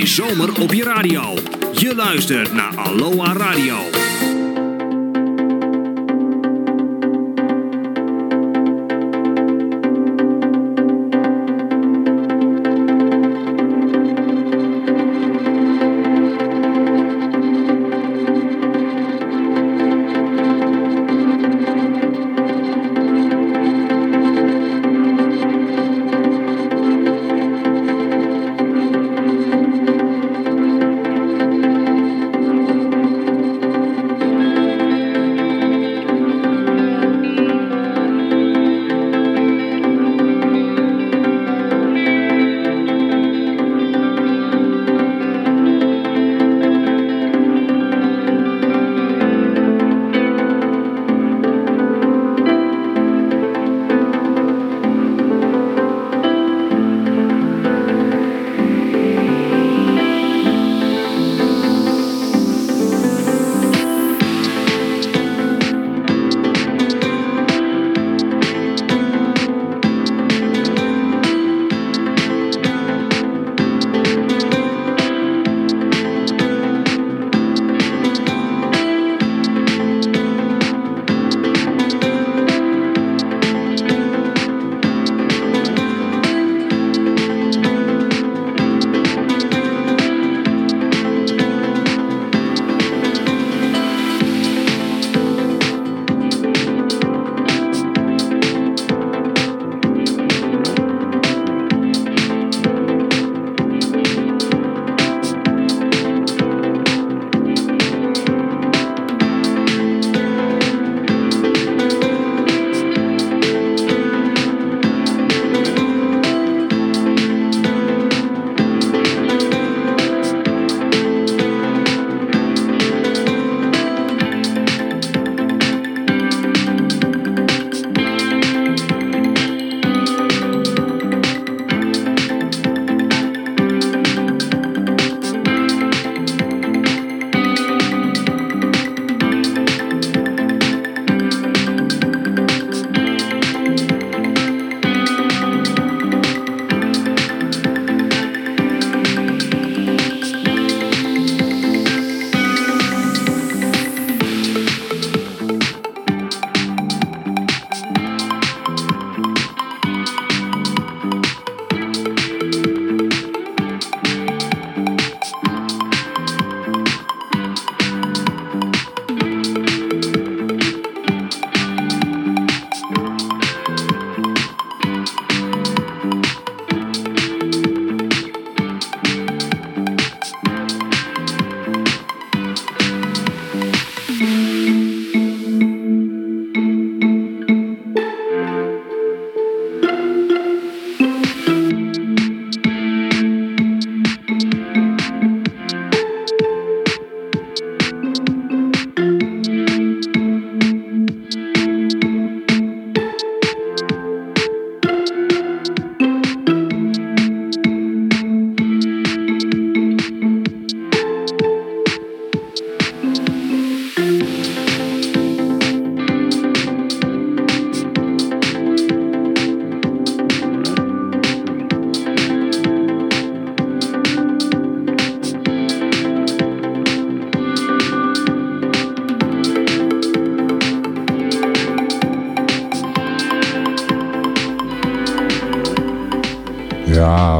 is zomer op je radio. Je luistert naar Aloha Radio.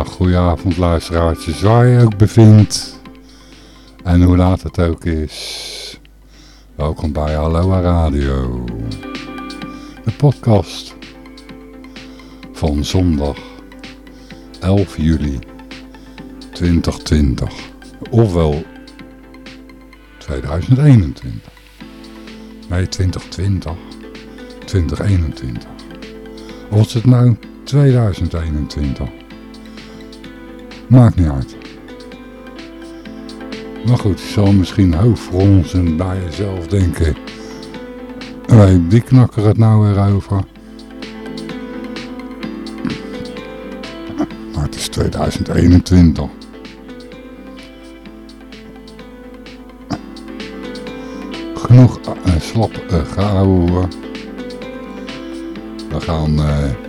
Goedenavond luisteraartjes, waar je ook bevindt en hoe laat het ook is. Welkom bij Aloha Radio, de podcast van zondag 11 juli 2020, ofwel 2021. Nee, 2020, 2021. Of is het nou 2021? Maakt niet uit. Maar goed, je zal misschien hoofdfronsen bij jezelf denken. Wij, die het nou weer over. Maar het is 2021. Genoeg uh, slap uh, gehouden. We gaan... Uh,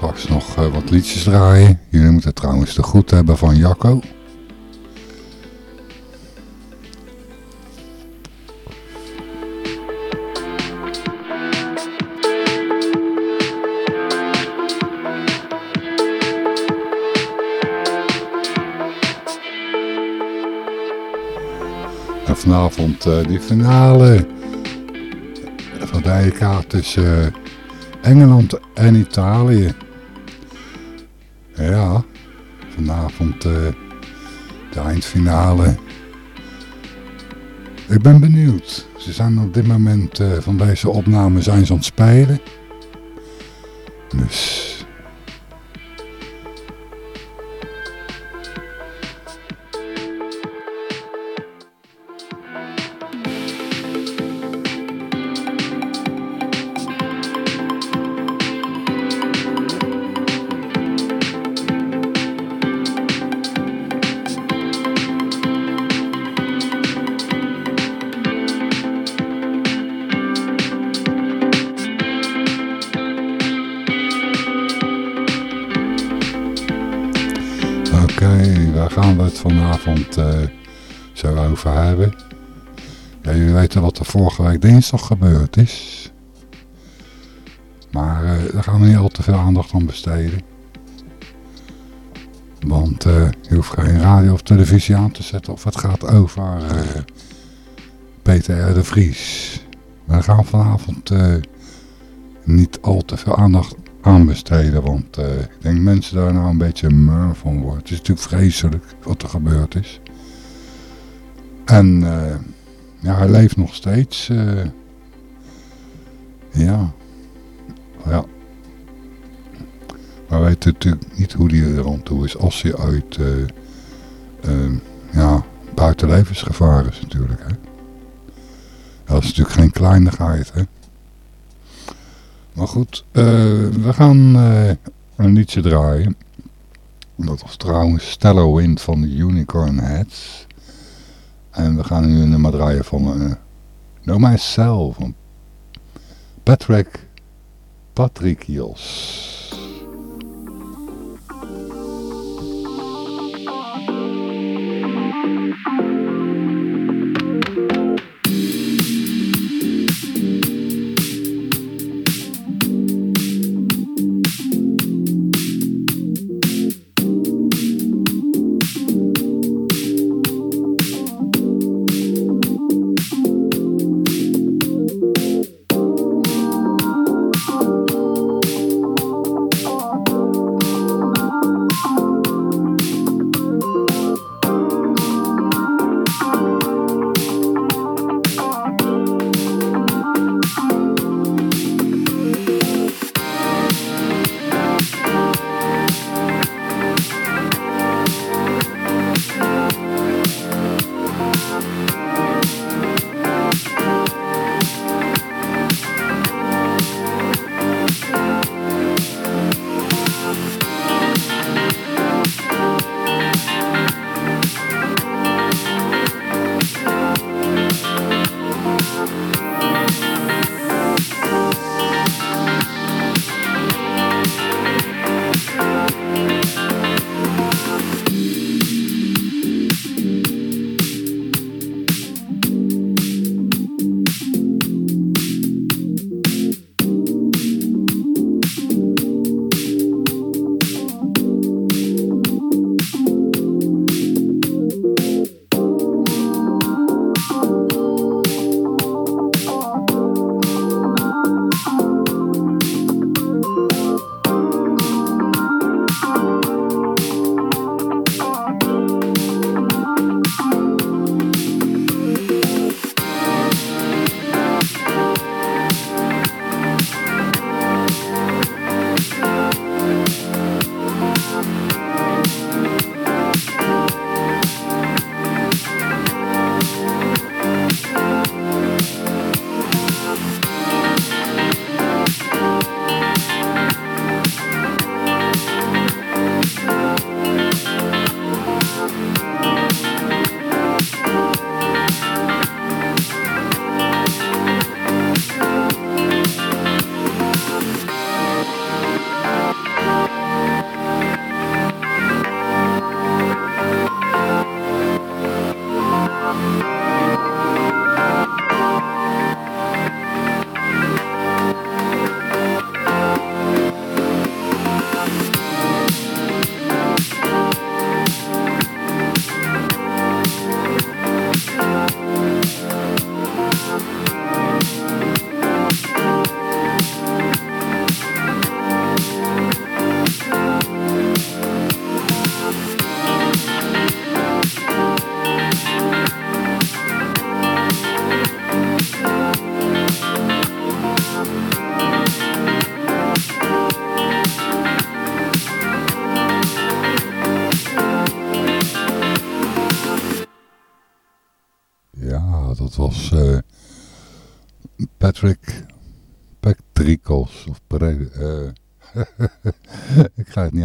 straks nog uh, wat liedjes draaien. Jullie moeten trouwens de goed hebben van Jacco. En vanavond uh, die finale van de EK tussen... Uh, Engeland en Italië. De eindfinale. Ik ben benieuwd. Ze zijn op dit moment uh, van deze opname zijn ze aan het spelen. Dus vanavond uh, zo over hebben. Ja, jullie weten wat er vorige week dinsdag gebeurd is. Maar uh, daar gaan we niet al te veel aandacht aan besteden. Want uh, je hoeft geen radio of televisie aan te zetten of het gaat over Peter de Vries. We gaan vanavond niet al te veel aandacht aanbesteden. Want uh, ik denk mensen daar nou een beetje mur van worden. Het is natuurlijk vreselijk wat er gebeurd is. En uh, ja, hij leeft nog steeds. Uh, ja. Ja. Maar we weten natuurlijk niet hoe die er aan toe is als hij uit ja, buiten levensgevaar is natuurlijk. Hè. Dat is natuurlijk geen kleinigheid. Hè. Maar goed, eh, we gaan eh, een liedje draaien. Dat was trouwens Stello Wind van de Unicorn Heads. En we gaan nu een nummer draaien van uh, No Myself van Patrick Patrickios. Thank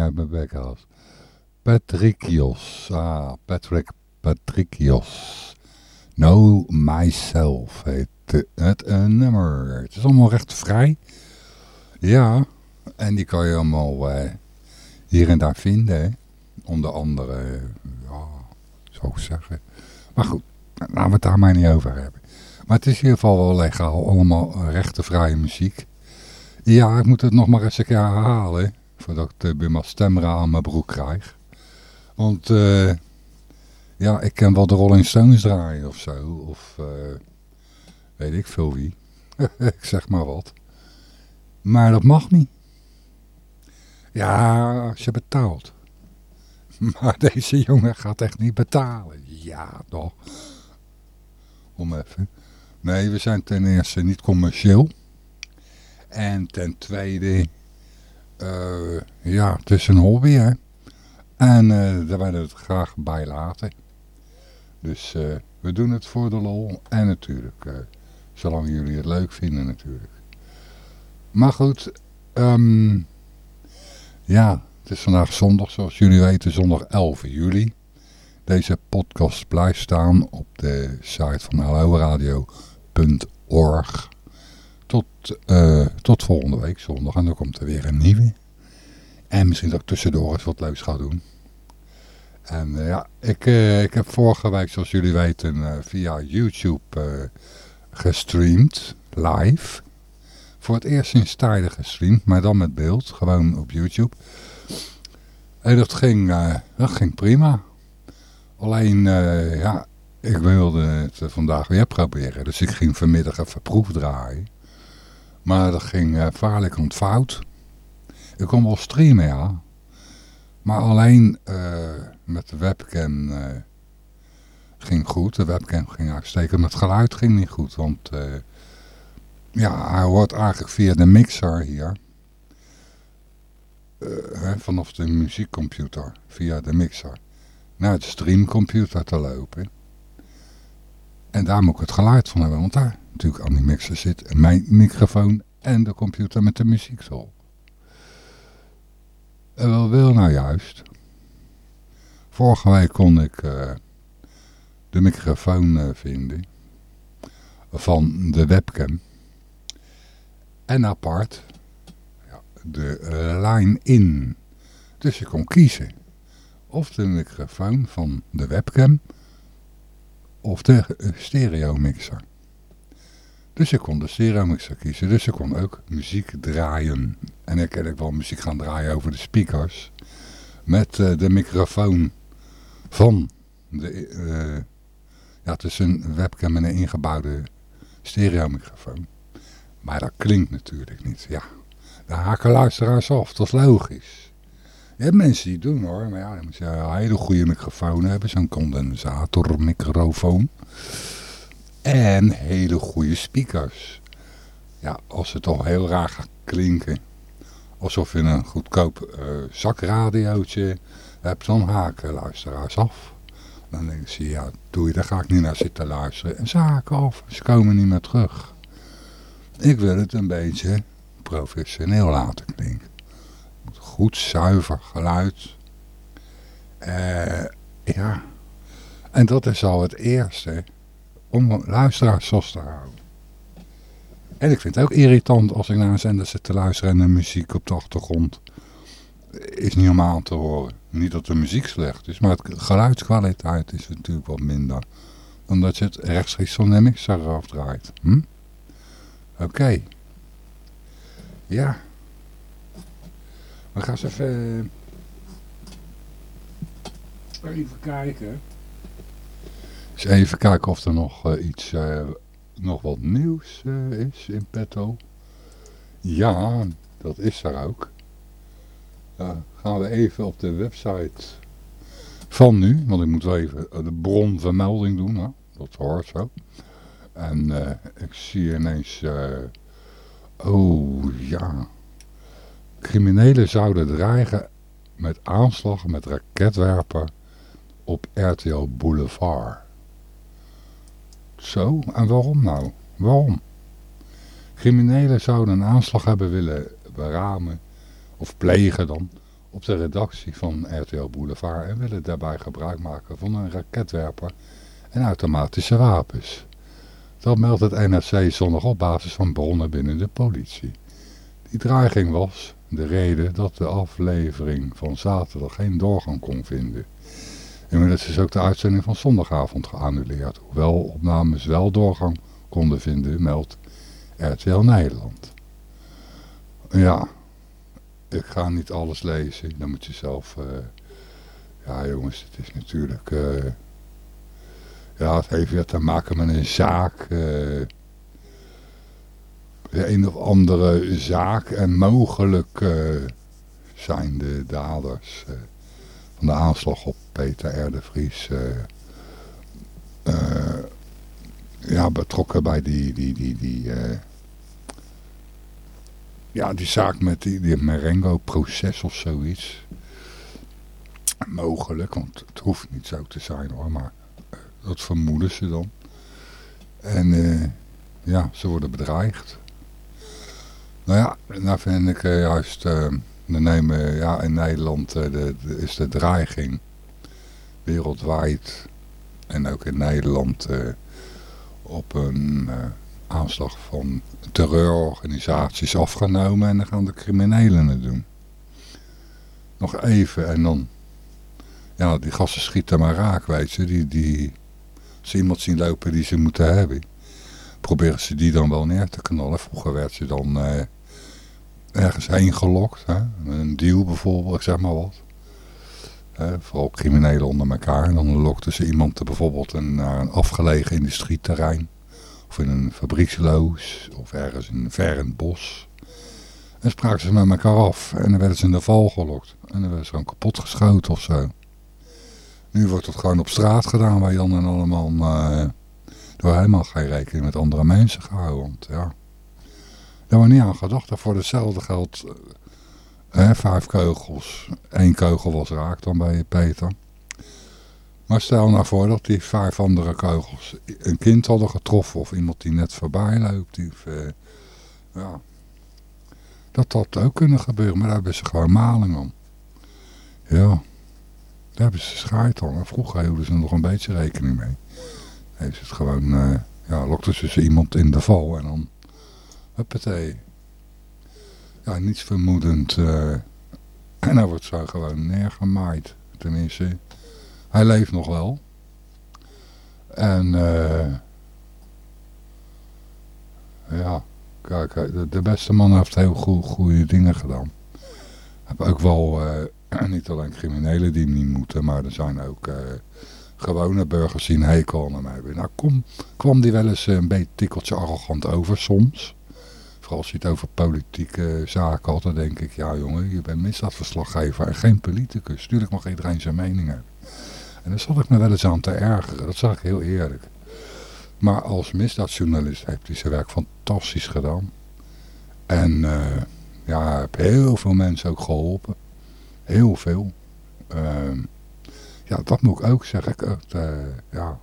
uit mijn bek halen. Patrikios. Ah, Patrick Patrikios. Know Myself heet het een nummer. Het is allemaal recht vrij. Ja, en die kan je allemaal uh, hier en daar vinden. Onder andere, ja, zou ik zeggen. Maar goed, laten we het daar maar niet over hebben. Maar het is in ieder geval wel legaal, allemaal rechtenvrije muziek. Ja, ik moet het nog maar eens een keer herhalen, voordat ik de Bimma Stemra aan mijn broek krijg. Want, uh, ja, ik ken wel de Rolling Stones draaien of zo, of uh, weet ik veel wie. ik zeg maar wat. Maar dat mag niet. Ja, als je betaalt. Maar deze jongen gaat echt niet betalen. Ja, toch. Om even. Nee, we zijn ten eerste niet commercieel. En ten tweede, uh, ja, het is een hobby, hè. En uh, daar willen we het graag bij laten. Dus uh, we doen het voor de lol. En natuurlijk, zolang jullie het leuk vinden natuurlijk. Maar goed, um, ja, het is vandaag zondag, zoals jullie weten, zondag 11 juli. Deze podcast blijft staan op de site van halloradio.org. Tot, uh, tot volgende week zondag en dan komt er weer een nieuwe. En misschien dat ik tussendoor eens wat leuks ga doen. En uh, ja, ik, uh, ik heb vorige week, zoals jullie weten, via YouTube gestreamd, live. Voor het eerst sinds tijden gestreamd, maar dan met beeld, gewoon op YouTube. En dat ging, dat ging prima. Alleen, ja, ik wilde het vandaag weer proberen. Dus ik ging vanmiddag even proef draaien. Maar dat ging uh, vaarlijk ontfout. Ik kon wel streamen, ja. Maar alleen met de webcam ging goed. De webcam ging uitstekend. Maar het geluid ging niet goed. Want ja, hij hoort eigenlijk via de mixer hier. Uh, vanaf de muziekcomputer, via de mixer, naar de streamcomputer te lopen. En daar moet ik het geluid van hebben, want daar natuurlijk aan die mixer zit mijn microfoon en de computer met de muziek zo. En wat wil nou juist? Vorige week kon ik uh, de microfoon uh, vinden van de webcam. En apart ja, de line in. Dus je kon kiezen. Of de microfoon van de webcam. Of de stereo mixer. Dus je kon de stereo mixer kiezen. Dus je kon ook muziek draaien. En ik kan ook wel muziek gaan draaien over de speakers. Met uh, de microfoon van de... ja, het is een webcam en een ingebouwde stereo microfoon. Maar dat klinkt natuurlijk niet. Ja, daar haken luisteraars af. Dat is logisch. Je hebt mensen die doen hoor. Maar ja, dan moet je een hele goede microfoon hebben. Zo'n condensatormicrofoon. En hele goede speakers. Ja, als het al heel raar gaat klinken. Alsof je een goedkoop uh, zakradiootje hebt. Dan haken luisteraars af. Dan denken ze, ja, doe je, daar ga ik niet naar zitten luisteren. En ze haken af. Ze komen niet meer terug. Ik wil het een beetje professioneel laten klinken. Goed zuiver geluid. Uh, ja. En dat is al het eerste. Om luisteraars vast te houden. En ik vind het ook irritant als ik naar een zender zit te luisteren en de muziek op de achtergrond. Is niet normaal te horen. Niet dat de muziek slecht is, maar het geluidskwaliteit is natuurlijk wat minder. Dan dat je het rechtstreeks van de mixer afdraait. Hm? Oké. Ja. We gaan eens even... Even kijken. Eens even kijken of er nog uh, iets... Uh, nog wat nieuws is in petto. Ja, dat is er ook. gaan we even op de website van nu. Want ik moet wel even de bronvermelding doen. Hè? Dat hoort zo. En uh, ik zie ineens... Uh, oh, ja. Criminelen zouden dreigen met aanslag met raketwerper op RTL Boulevard. Zo, en waarom nou? Waarom? Criminelen zouden een aanslag hebben willen beramen, of plegen dan, op de redactie van RTL Boulevard en willen daarbij gebruik maken van een raketwerper en automatische wapens. Dat meldt het NRC zondag op basis van bronnen binnen de politie. Die dreiging was de reden dat de aflevering van zaterdag geen doorgang kon vinden. Inmiddels is ook de uitzending van zondagavond geannuleerd, hoewel opnames wel doorgang konden vinden, meldt RTL Nederland. Ja, ik ga niet alles lezen, dan moet je zelf... Uh, ja jongens, het is natuurlijk... Uh, ja, het heeft weer te maken met een zaak... Uh, een of andere zaak en mogelijk zijn de daders van de aanslag op Peter R. de Vries ja, betrokken bij die, die, die, die, ja, die zaak met die, die Marengo-proces of zoiets. Mogelijk, want het hoeft niet zo te zijn hoor, maar dat vermoeden ze dan. En ja, ze worden bedreigd. Nou ja, nou vind ik uh, juist, we nemen, ja, in Nederland de, de, is de dreiging wereldwijd en ook in Nederland op een aanslag van terreurorganisaties afgenomen en dan gaan de criminelen het doen. Nog even en dan, ja die gasten schieten maar raak, weet je, die, die, als ze iemand zien lopen die ze moeten hebben, proberen ze die dan wel neer te knallen. Vroeger werd ze dan eh, ergens heen gelokt, hè? een deal bijvoorbeeld, zeg maar wat. Vooral criminelen onder elkaar. En dan lokten ze iemand bijvoorbeeld een, naar een afgelegen industrieterrein. Of in een fabrieksloos. Of ergens in ver in het bos. En spraken ze met elkaar af. En dan werden ze in de val gelokt. En dan werden ze gewoon kapot geschoten of zo. Nu wordt het gewoon op straat gedaan. Waar Jan en allemaal... Uh, door helemaal geen rekening met andere mensen gehouden. Want ja... Daar wordt niet aan gedacht. Voor hetzelfde geld... Uh, vijf keugels. Eén keugel was raak dan bij Peter. Maar stel nou voor dat die vijf andere kogels een kind hadden getroffen of iemand die net voorbij loopt. Die, uh, ja. Dat had ook kunnen gebeuren, maar daar hebben ze gewoon maling om. Ja, daar hebben ze schaart aan. Vroeger hielden ze nog een beetje rekening mee. Is het gewoon, uh, ja, lokten ze iemand in de val en dan, huppatee. Ja, niets vermoedend. Uh, en dan wordt zo gewoon neergemaaid. Tenminste, hij leeft nog wel. En uh, ja, kijk, de, beste man heeft heel goede dingen gedaan. Heb ook wel, uh, niet alleen criminelen die niet moeten, maar er zijn ook gewone burgers die een hekel aan hem hebben. Nou kom, kwam die wel eens een beetje tikkeltje arrogant over soms. Vooral als je het over politieke zaken had, dan denk ik, ja jongen, je bent misdaadverslaggever en geen politicus. Tuurlijk mag iedereen zijn mening hebben. En daar zat ik me wel eens aan te ergeren. Dat zag ik heel eerlijk. Maar als misdaadjournalist heeft hij zijn werk fantastisch gedaan. En uh, ja, heb heel veel mensen ook geholpen. Heel veel. Uh, ja, dat moet ik ook zeggen. Ik, uh, ja.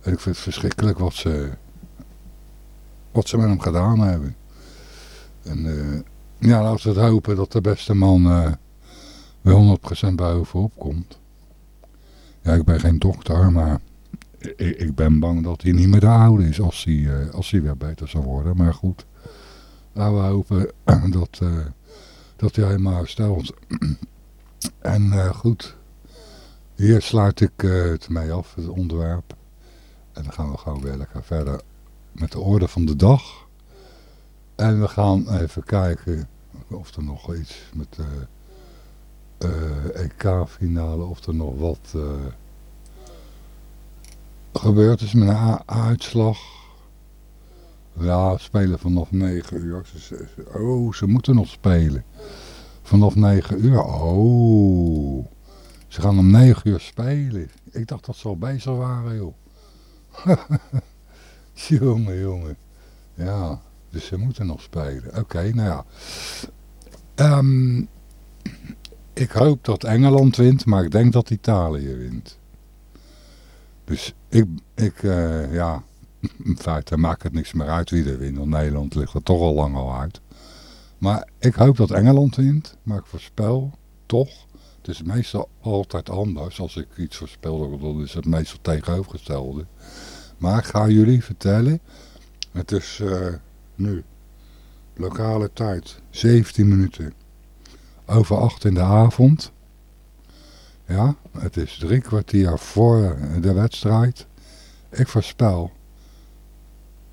En ik vind het verschrikkelijk wat ze, wat ze met hem gedaan hebben. En ja, laten we het hopen dat de beste man weer 100% bovenop komt. Ja, ik ben geen dokter, maar ik, ik, ben bang dat hij niet meer de oude is als hij, uh, als hij weer beter zal worden. Maar goed, laten we hopen dat, uh, dat hij helemaal herstelt. en uh, goed, hier sluit ik het mee af, het onderwerp. En dan gaan we gewoon weer lekker verder met de orde van de dag. En we gaan even kijken of er nog iets met uh, EK-finale of er nog wat uh, gebeurd is met een uitslag. Ja, spelen vanaf 9 uur. Oh, ze moeten nog spelen. Vanaf 9 uur. Oh. Ze gaan om 9 uur spelen. Ik dacht dat ze al bezig waren, joh. jongen, jongen. Ja, dus ze moeten nog spelen. Oké, nou ja. Um, ik hoop dat Engeland wint, maar ik denk dat Italië wint. Dus ik, ik uh, ja, in feite maakt het niks meer uit wie er wint. Want Nederland ligt er toch al lang al uit. Maar ik hoop dat Engeland wint. Maar ik voorspel toch. Het is meestal altijd anders. Als ik iets voorspel, dan is het meestal tegenovergestelde. Maar ik ga jullie vertellen. Het is uh, nu lokale tijd 17 minuten over 8 in de avond. Ja, het is drie kwartier voor de wedstrijd. Ik voorspel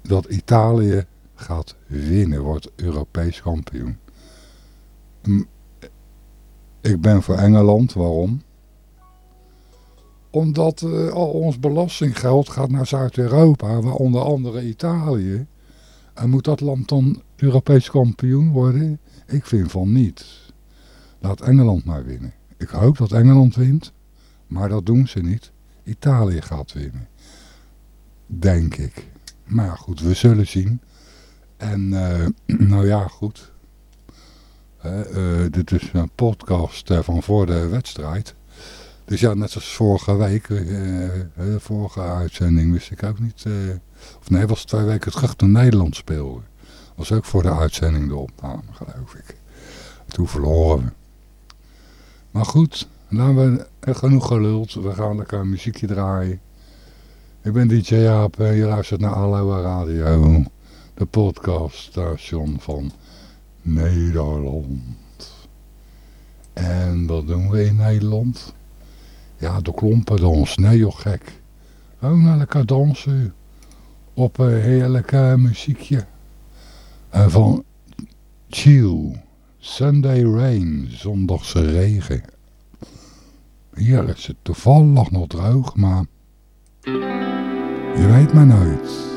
dat Italië gaat winnen, wordt Europees kampioen. Ik ben voor Engeland, waarom? Omdat uh, al ons belastinggeld gaat naar Zuid-Europa, waar onder andere Italië. En moet dat land dan Europees kampioen worden? Ik vind van niet. Laat Engeland maar winnen. Ik hoop dat Engeland wint, maar dat doen ze niet. Italië gaat winnen. Denk ik. Maar goed, we zullen zien. En uh, nou ja, goed. Uh, dit is een podcast van voor de wedstrijd. Dus ja, net zoals vorige week, de vorige uitzending wist ik ook niet... of nee, was twee weken terug toen Nederland speelde. Was ook voor de uitzending de opname, geloof ik. Toen verloren we. Maar goed, nou we genoeg geluld. We gaan lekker een muziekje draaien. Ik ben DJ Jaap en je luistert naar Aloha Radio. De podcaststation van Nederland. En wat doen we in Nederland? Ja, de klompendans. Nee joh, gek. Ook naar lekker dansen. Op een heerlijke muziekje. En van Chill. Sunday Rain. Zondagse regen. Hier is het toevallig nog droog, maar... Je weet maar nooit.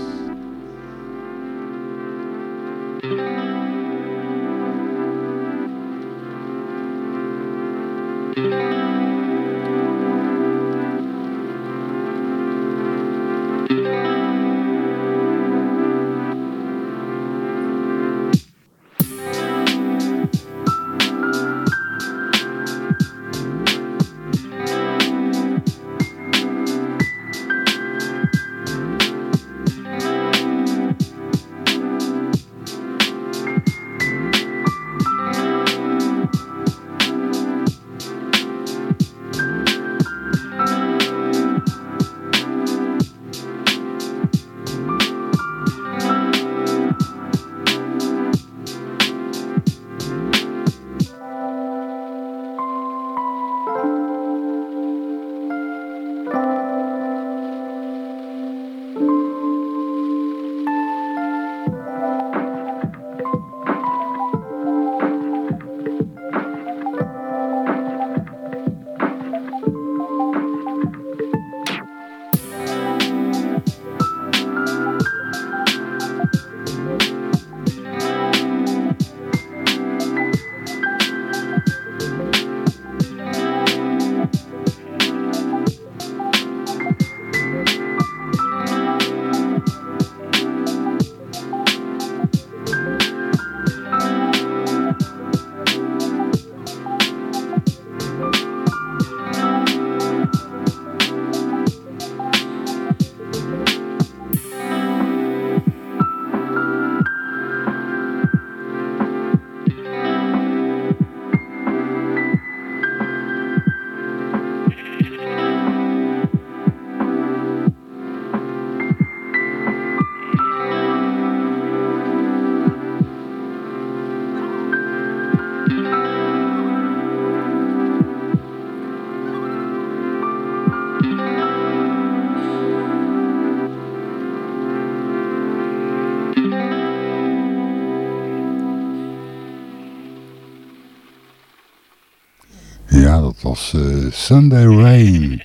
Sunday Rain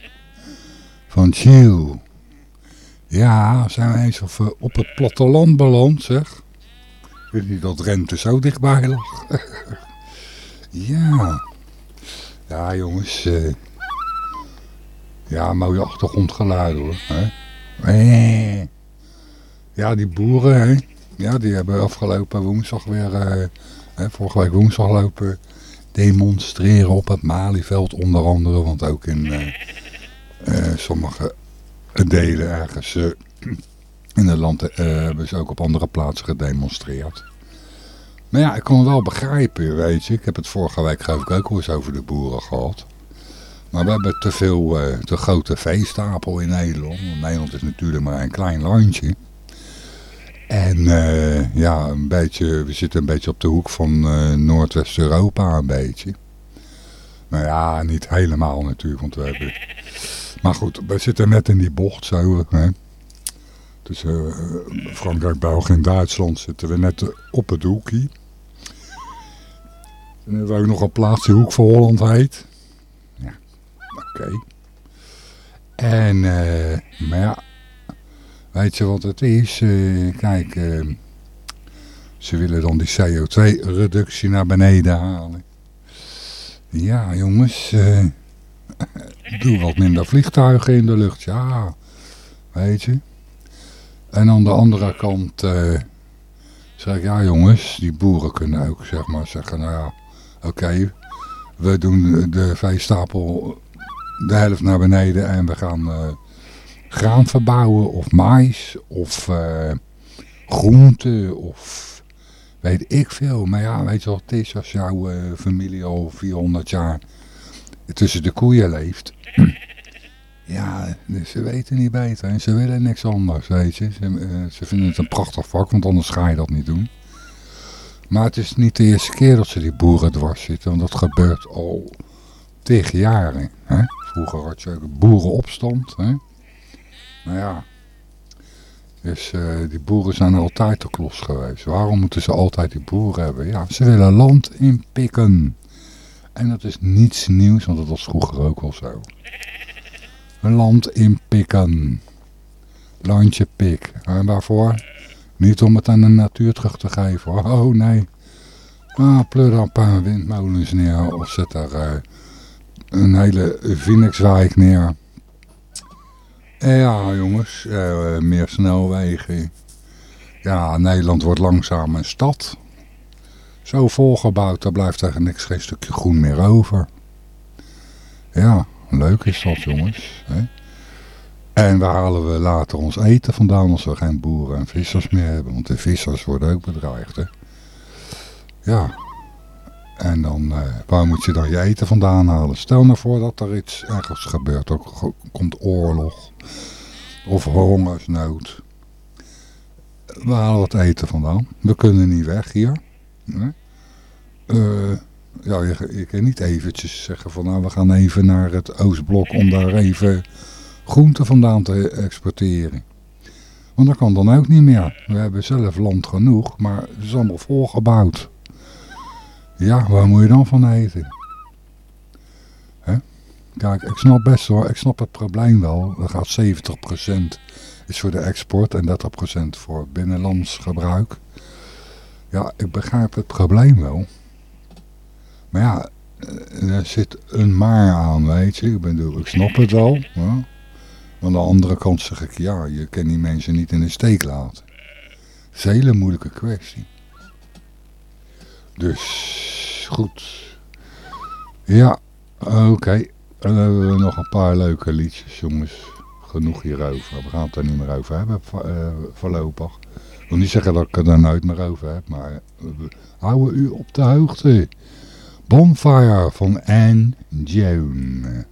van Chill. Ja, zijn we eens of, uh, op het platteland beland, zeg. Ik weet niet dat Rente zo dichtbij lag. ja. Ja, jongens. Uh, ja, mooie achtergrondgeluid hoor. Hè? Ja, die boeren, hè. Ja, die hebben afgelopen woensdag weer... Hè, vorige week woensdag lopen demonstreren op het Malieveld onder andere. Want ook in uh, uh, sommige delen ergens in het land. hebben ze ook op andere plaatsen gedemonstreerd. Maar ja, ik kon wel begrijpen, weet je. Ik heb het vorige week geloof ik ook eens over de boeren gehad. Maar we hebben te veel, te grote veestapel in Nederland. Want Nederland is natuurlijk maar een klein landje. En uh, ja, een beetje, we zitten een beetje op de hoek van uh, Noordwest-Europa een beetje. Nou ja, niet helemaal natuurlijk, want we hebben... Maar goed, we zitten net in die bocht zo, hè. Tussen Frankrijk, België en Duitsland zitten we net op het hoekje. En we ook nog een plaats die Hoek van Holland heet. Ja, oké. En, uh, maar ja, weet je wat het is? Uh, kijk, uh, ze willen dan die CO2-reductie naar beneden halen. Ja, jongens, doe wat minder vliegtuigen in de lucht. Ja, weet je. En aan de andere kant zeg ik, ja jongens, die boeren kunnen ook zeg maar zeggen, nou ja oké, we doen de veestapel de helft naar beneden en we gaan uh, graan verbouwen of mais of uh, groenten of weet ik veel. Maar ja, weet je wat het is als jouw uh, familie al 400 jaar tussen de koeien leeft. ja, ze weten niet beter en ze willen niks anders, weet je. Ze, ze vinden het een prachtig vak, want anders ga je dat niet doen. Maar het is niet de eerste keer dat ze die boeren dwars zitten. Want dat gebeurt al tegen jaren. Hè? Vroeger had je ook boerenopstand. Hè? Nou ja. Dus uh, die boeren zijn altijd te klos geweest. Waarom moeten ze altijd die boeren hebben? Ja, ze willen land inpikken. En dat is niets nieuws, want dat was vroeger ook al zo. Land inpikken. Landje pik. En waarvoor? Niet om het aan de natuur terug te geven. Oh nee. Ah, pleur een paar windmolens neer. Of zet daar uh, een hele Phoenixwijk neer. Ja jongens, uh, meer snelwegen. Ja, Nederland wordt langzaam een stad. Zo volgebouwd, daar blijft eigenlijk niks, geen stukje groen meer over. Ja, leuk is dat jongens. Hè? En waar halen we later ons eten vandaan als we geen boeren en vissers meer hebben? Want de vissers worden ook bedreigd, hè? Ja. En dan, uh, waar moet je dan je eten vandaan halen? Stel nou voor dat er iets ergens gebeurt. Er komt oorlog. Of hongersnood. Waar halen we het eten vandaan? We kunnen niet weg hier. Uh, ja, je, je kan niet eventjes zeggen van nou we gaan even naar het Oostblok om daar even groenten vandaan te exporteren. Want dat kan dan ook niet meer. We hebben zelf land genoeg, maar het is allemaal volgebouwd. Ja, waar moet je dan van eten? Kijk, ik snap best hoor, ik snap het probleem wel. Er gaat 70% is voor de export en 30% voor binnenlands gebruik. Ja, ik begrijp het probleem wel. Maar ja, er zit een maar aan, weet je. Ik bedoel, ik snap het wel. Ja. Aan de andere kant zeg ik, ja, je kan die mensen niet in de steek laten. Dat is een hele moeilijke kwestie. Dus, goed. Ja, oké. Dan hebben we nog een paar leuke liedjes, jongens. Genoeg hierover. We gaan het er niet meer over hebben, uh, voorlopig. Ik wil niet zeggen dat ik het er nooit meer over heb, maar we houden u op de hoogte. Bonfire van Anne Joan.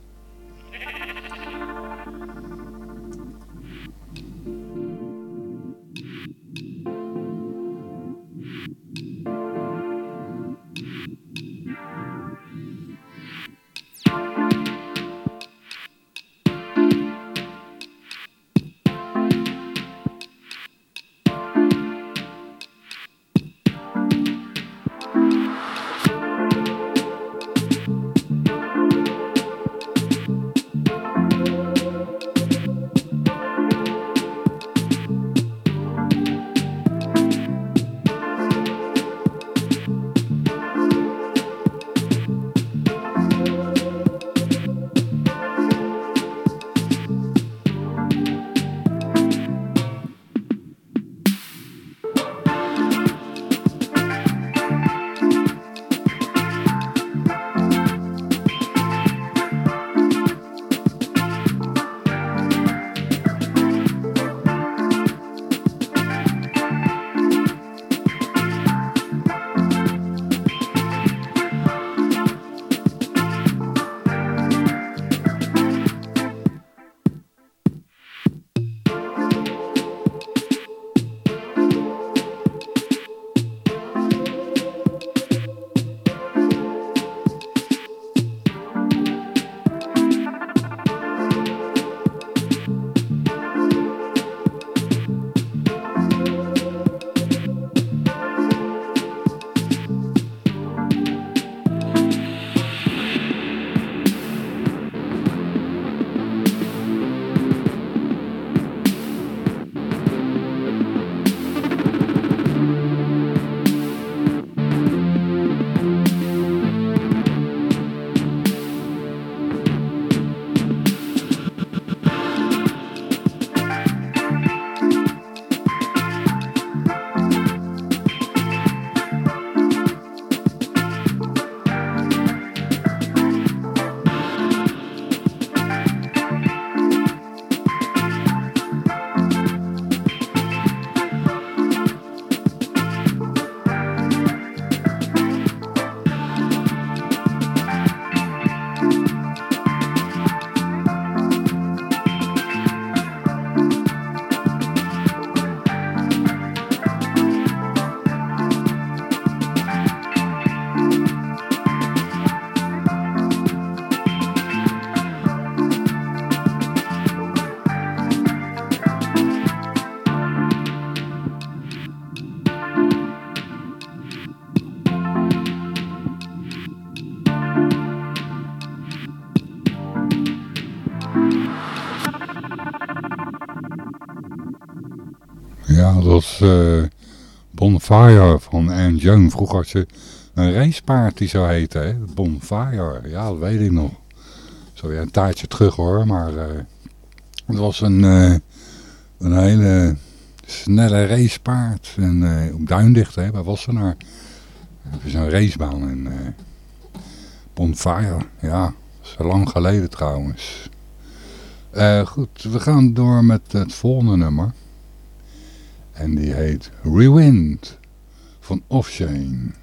Van Anne Young. Vroeger had je een racepaard die zo heette, hè? Bonfire. Ja, dat weet ik nog. Zo weer een taartje terug hoor, maar uh, het was een, uh, een hele snelle racepaard. En uh, op Duindicht, hè, bij Wassenaar. Het is een racebaan en Bonfire, ja, is lang geleden trouwens. goed, we gaan door met het volgende nummer. En die heet Rewind van Offshane.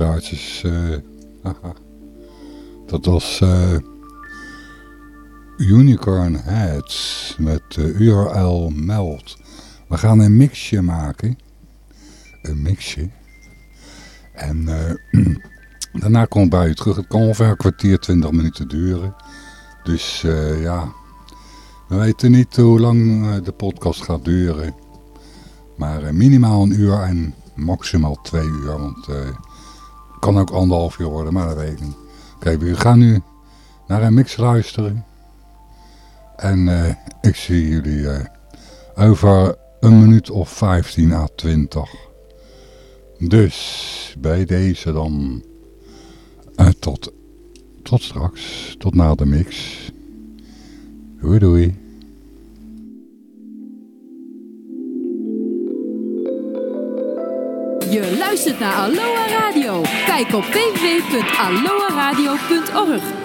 Uh, dat was uh, Unicorn Heads met uh, URL Meld. We gaan een mixje maken. Een mixje. En daarna komt bij u terug. Het kan ongeveer een kwartier, twintig minuten duren. Dus ja, we weten niet hoe lang de podcast gaat duren. Maar minimaal een uur en maximaal twee uur. Want kan ook anderhalf uur worden, maar dat weet ik niet. Oké, we gaan nu naar een mix luisteren. En uh, ik zie jullie uh, over een minuut of 15 à 20. Dus bij deze dan uh, tot, tot straks, tot na de mix. Doei doei. Je luistert naar Aloha Radio. Kijk op www.aloha-radio.org.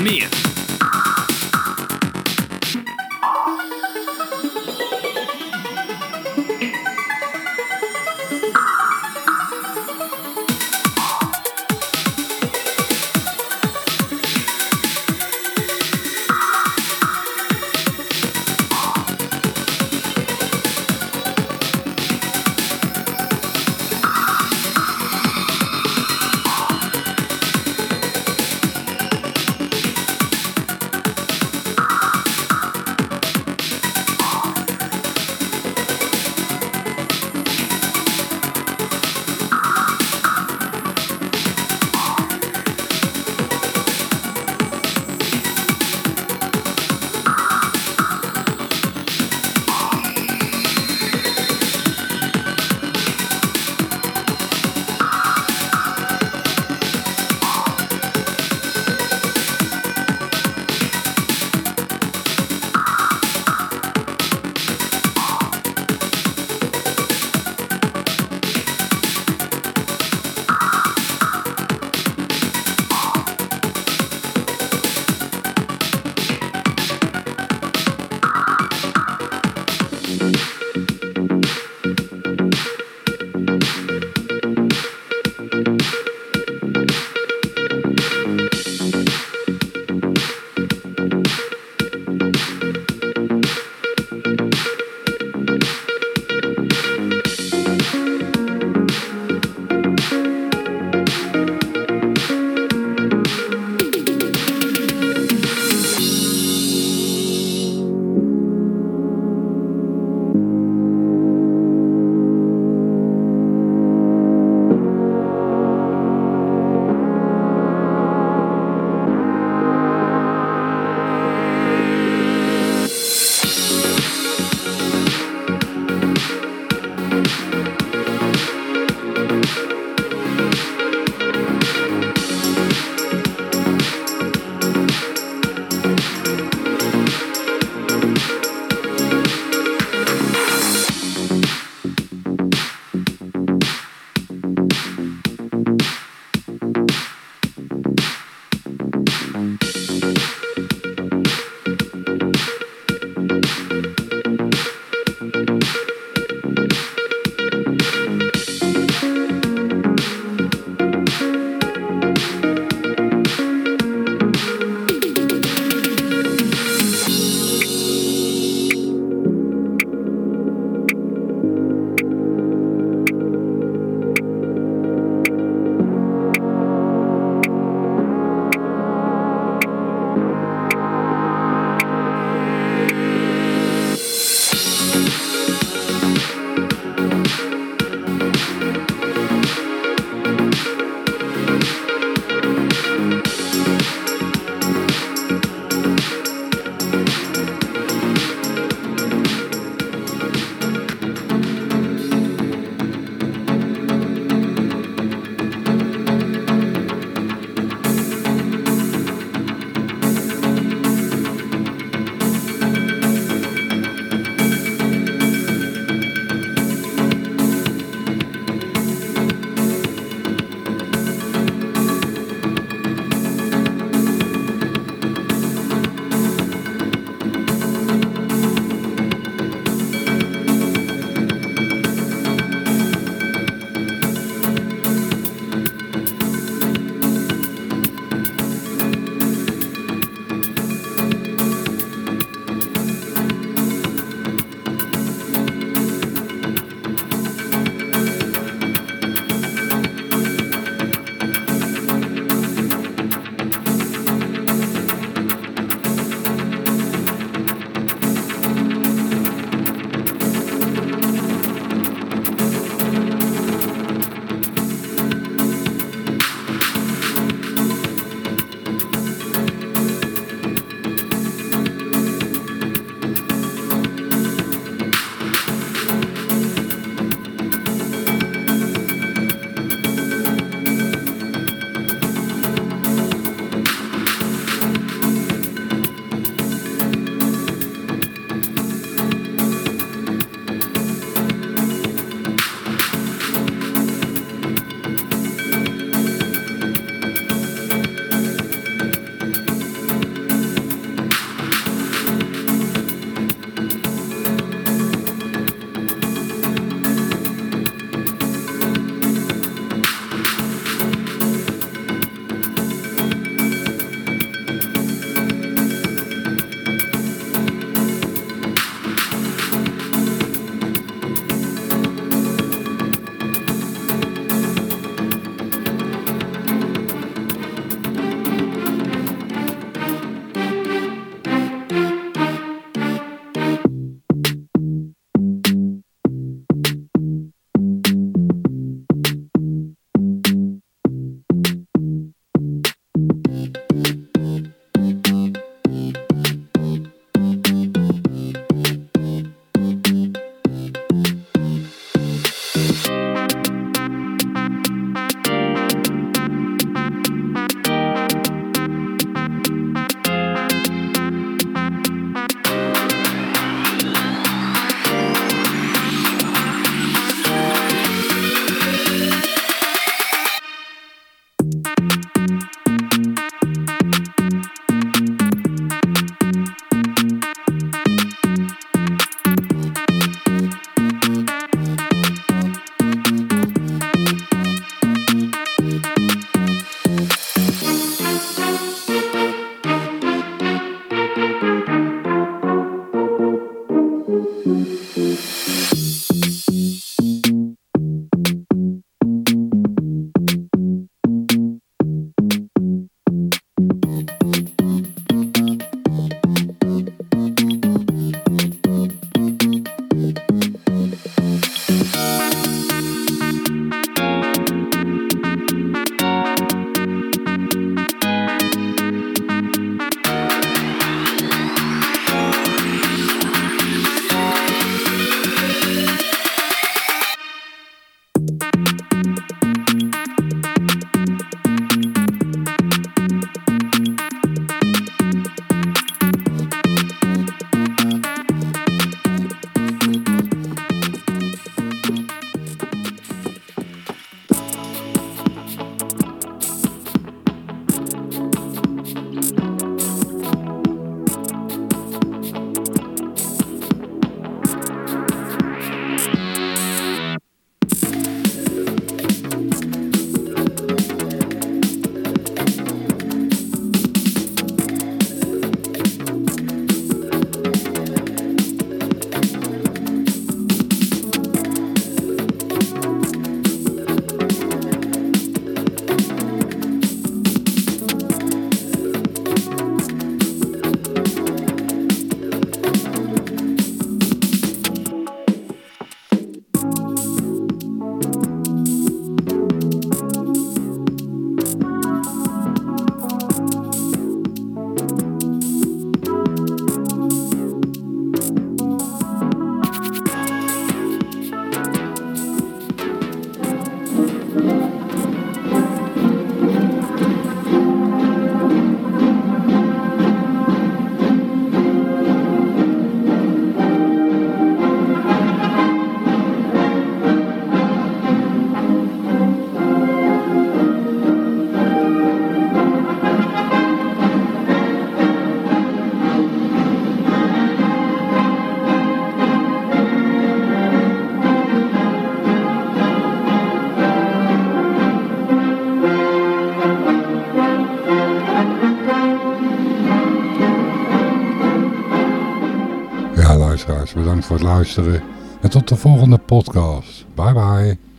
Dat luisteren. En tot de volgende podcast. Bye bye.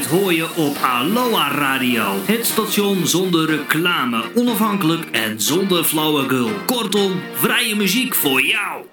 Hoor je op Aloha Radio. Het station zonder reclame, onafhankelijk en zonder flauwekul. Kortom, vrije muziek voor jou.